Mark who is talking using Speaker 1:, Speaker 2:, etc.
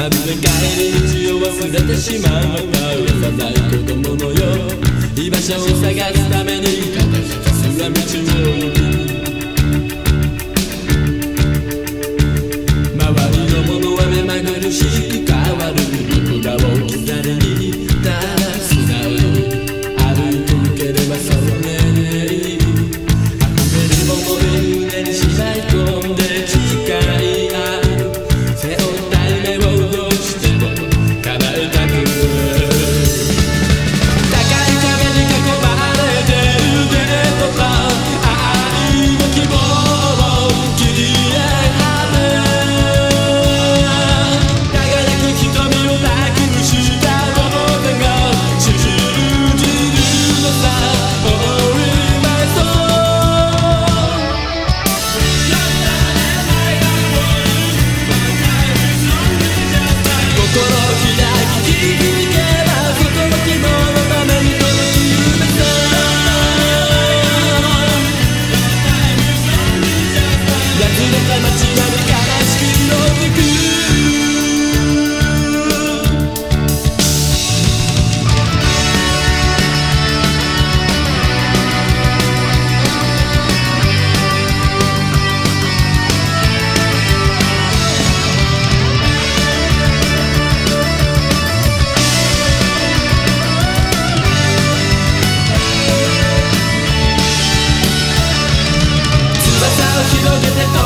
Speaker 1: まるで帰り道を忘れてしまった幼い子供のよう居場所を探すためにひたすら道を周りのものは目まぐるしく yo que it.